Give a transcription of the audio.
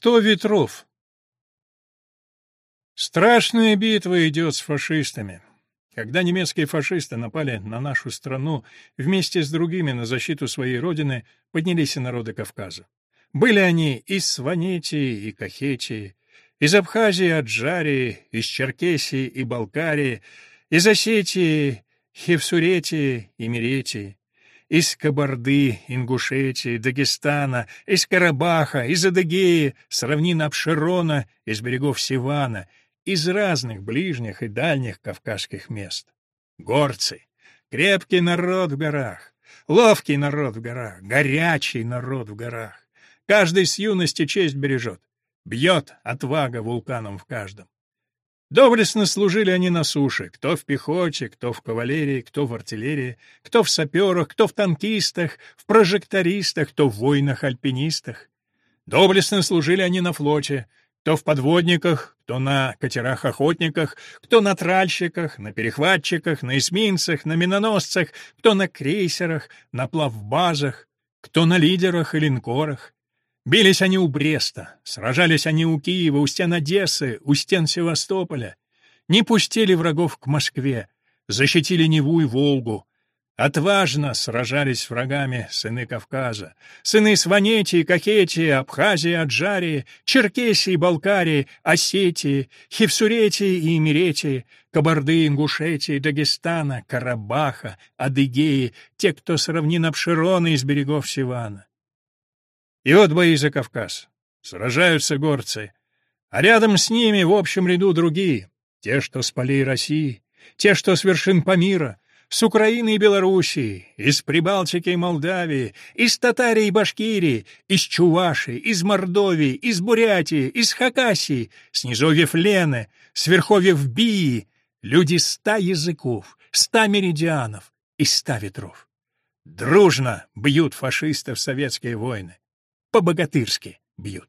Сто ветров. Страшная битва идет с фашистами. Когда немецкие фашисты напали на нашу страну, вместе с другими на защиту своей родины поднялись и народы Кавказа. Были они из Сванетии и Кахетии, из Абхазии, Аджарии, из Черкесии и Балкарии, из Осетии, Хевсуретии и Меретии из Кабарды, Ингушетии, Дагестана, из Карабаха, из Адыгеи, с равнин Абширона, из берегов Сивана, из разных ближних и дальних кавказских мест. Горцы, крепкий народ в горах, ловкий народ в горах, горячий народ в горах. Каждый с юности честь бережет, бьет отвага вулканом в каждом. Доблестно служили они на суше, кто в пехоте, кто в кавалерии, кто в артиллерии, кто в саперах, кто в танкистах, в прожектористах, кто в воинах-альпинистах. Доблестно служили они на флоте, кто в подводниках, кто на катерах-охотниках, кто на тральщиках, на перехватчиках, на эсминцах, на миноносцах, кто на крейсерах, на плавбазах, кто на лидерах и линкорах. Бились они у Бреста, сражались они у Киева, у стен Одессы, у стен Севастополя. Не пустили врагов к Москве, защитили Неву и Волгу. Отважно сражались с врагами сыны Кавказа, сыны Сванетии, Кахетии, Абхазии, Аджарии, Черкесии, Балкарии, Осетии, Хевсуретии и Имеретии, Кабарды, Ингушетии, Дагестана, Карабаха, Адыгеи, те, кто с равнин Абширона из берегов Сивана. И вот бои за Кавказ. Сражаются горцы. А рядом с ними в общем ряду другие. Те, что с полей России, те, что с вершин Памира, с Украины и Белоруссии, из Прибалтики и Молдавии, из Татарии и Башкирии, из Чуваши, из Мордовии, из Бурятии, из Хакасии, с низовьев Лены, с верховьев Бии, люди ста языков, ста меридианов и ста ветров. Дружно бьют фашистов советские войны по-богатырски бьют.